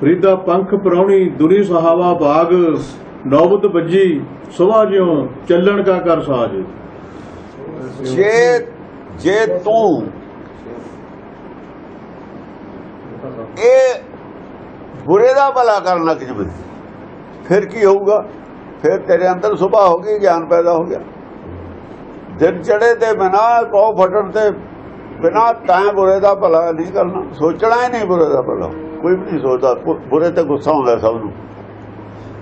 ਫਰੀਦਾ ਪੰਖ ਪਰੌਣੀ ਦੁਨੀ ਸਹਾਵਾ ਬਾਗ, ਨੌਬਤ ਵੱਜੀ ਸੁਭਾ ਜਿਉ ਚੱਲਣ ਕਾ ਕਰ ਸਾਜ। ਜੇ ਜੇ ਤੂੰ ਇਹ ਬੁਰੇ ਦਾ ਭਲਾ ਕਰਨ ਲੱਗ ਜਵੇਂ, ਫਿਰ ਕੀ ਹੋਊਗਾ? ਫਿਰ ਤੇਰੇ ਅੰਦਰ ਸੁਭਾ ਹੋ ਗਈ, ਗਿਆਨ ਪੈਦਾ ਹੋ ਗਿਆ। ਦਿਨ ਚੜੇ ਤੇ ਬਿਨਾ ਕੋ ਫਟਣ ਤੇ, ਬਿਨਾ ਤਾਂ ਬੁਰੇ ਦਾ ਭਲਾ ਨਹੀਂ ਕਰਨਾ, ਸੋਚਣਾ ਹੀ ਨਹੀਂ ਬੁਰੇ ਦਾ ਭਲਾ। ਕੋਈ ਵੀ ਨਹੀਂ ਸੋਚਦਾ ਬੁਰੇ ਤੇ ਗੁੱਸਾ ਆਉਂਦਾ ਸਭ ਨੂੰ।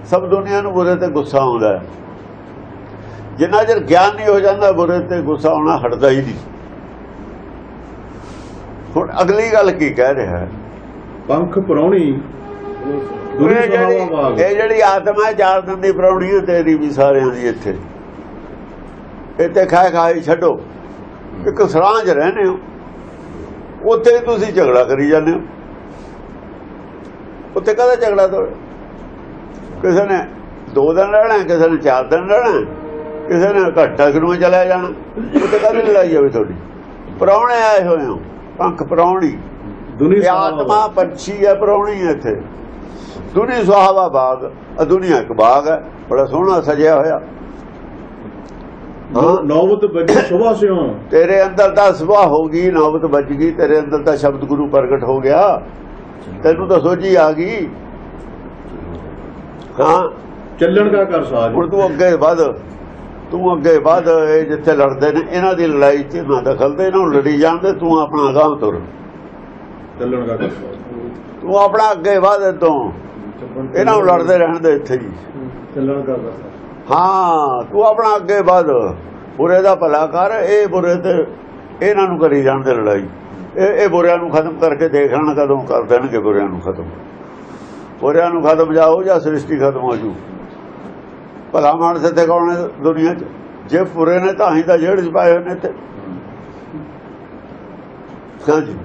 ਸਭ ਦੁਨੀਆ ਨੂੰ ਬੁਰੇ ਤੇ ਗੁੱਸਾ ਆਉਂਦਾ ਹੈ। ਜਿੰਨਾ ਚਿਰ ਗਿਆਨ ਨਹੀਂ ਹੋ ਜਾਂਦਾ ਬੁਰੇ ਤੇ ਗੁੱਸਾ ਆਉਣਾ ਹਟਦਾ ਹੀ ਨਹੀਂ। ਹੁਣ ਅਗਲੀ ਗੱਲ ਕੀ ਕਹਿ ਰਿਹਾ ਹੈ? ਪੰਖ ਪਰੌਣੀ ਇਹ ਜਿਹੜੀ ਆਤਮਾ ਚਾਰ ਦਿਨ ਦੀ ਪ੍ਰਾਉਣੀ ਹੈ ਤੇਰੀ ਵੀ ਸਾਰਿਆਂ ਦੀ ਇੱਥੇ। ਇੱਥੇ ਖਾਏ ਖਾਏ ਛੱਡੋ। ਇੱਕ ਸਰਾਂ 'ਚ ਰਹਿੰਦੇ ਹੋ। ਉੱਥੇ ਤੁਸੀਂ ਝਗੜਾ ਕਰੀ ਜਾਂਦੇ ਹੋ। ਉੱਥੇ ਕਦਾ ਝਗੜਾ ਤੋੜ? ਕਿਸੇ ਨੇ ਦੋ ਦਿਨ ਰਹਿਣਾ ਕਿਸੇ ਨੇ ਚਾਰ ਦਿਨ ਰਹਿਣਾ ਕਿਸੇ ਨੇ ਘੱਟਾ ਕਿਨੂੰ ਚਲਾ ਜਾਣਾ। ਉੱਥੇ ਕਦੇ ਲੜਾਈ ਹੋਵੇ ਤੁਹਾਡੀ? ਪ੍ਰਾਹੁਣੇ ਆਏ ਹੋਏ ਹੋ ਪੰਖ ਪ੍ਰਾਹੁਣੀ। ਦੁਨੀ ਇਹ ਸਹਾਵਾ ਆਤਮਾ ਪੰਛੀ ਹੈ ਪ੍ਰਾਹੁਣੀ ਹੈ ਇੱਥੇ। ਦੁਨੀ ਸੁਹਾਵਾ ਬਾਗ ਆ ਦੁਨੀਆ ਇੱਕ ਬਾਗ ਹੈ ਬੜਾ ਸੋਹਣਾ ਸਜਿਆ ਹੋਇਆ। ਨੌ- ਨੌਬਤ ਵੱਜੀ ਸੁਭਾ ਸਿਉ ਤੇਰੇ ਅੰਦਰ ਦਾ ਸੁਭਾ ਹੋ ਗਈ ਨੌਬਤ ਵੱਜ ਗਈ ਤੇਰੇ ਅੰਦਰ ਦਾ ਸ਼ਬਦ ਗੁਰੂ ਪ੍ਰਗਟ ਹੋ ਗਿਆ। ਤੈਨੂੰ ਤਾਂ ਸੋਝੀ ਆ ਗਈ। ਹਾਂ। ਚੱਲਣ ਕਾ ਕਰ ਸਾਜ। ਹੁਣ ਤੂੰ ਅੱਗੇ ਵਧ। ਤੂੰ ਅੱਗੇ ਵਧ ਇਹ ਜਿੱਥੇ ਲੜਦੇ ਨੇ ਇਹਨਾਂ ਦੀ ਲੜਾਈ 'ਚ ਨਾ ਦਖਲ ਦੇ ਇਹਨਾਂ ਨੂੰ ਲੜੀ ਜਾਂਦੇ ਤੂੰ ਆਪਣਾ ਅਗਾਂਹ ਤੁਰ। ਚੱਲਣ ਕਾ ਕਰ ਤੂੰ ਆਪਣਾ ਅੱਗੇ ਵਧ ਤੋਂ ਇਹਨਾਂ ਨੂੰ ਲੜਦੇ ਰਹਿਣ ਦੇ ਇੱਥੇ ਜੀ ਚੱਲਣ ਕਰ ਸਾਜ। ਹਾਂ ਤੂੰ ਆਪਣਾ ਅੱਗੇ ਵਧ। ਬੁਰੇ ਦਾ ਭਲਾ ਕਰ ਇਹ ਬੁਰੇ ਤੇ ਇਹਨਾਂ ਨੂੰ ਕਰੀ ਜਾਣਦੇ ਲੜਾਈ। ਇਹ ਬੁਰਿਆਂ ਨੂੰ ਖਤਮ ਕਰਕੇ ਦੇਖ ਲੈਣ ਕਦੋਂ ਕਰ ਦੇਣਗੇ ਬੁਰਿਆਂ ਨੂੰ ਖਤਮ। ਬੁਰਿਆਂ ਨੂੰ ਖਤਮ ਜਾਓ ਜਾਂ ਸ੍ਰਿਸ਼ਟੀ ਖਤਮ ਹੋ ਜੂ ਭਲਾ ਮਾਨਸ ਇੱਥੇ ਕੌਣ ਹੈ ਦੁਨੀਆ 'ਚ? ਜੇ ਬੁਰੇ ਨੇ ਤਾਂ ਹੀ ਤਾਂ ਜੇੜ ਚ ਪਾਏ ਹੋਏ ਨੇ ਇੱਥੇ। ਹਾਂਜੀ।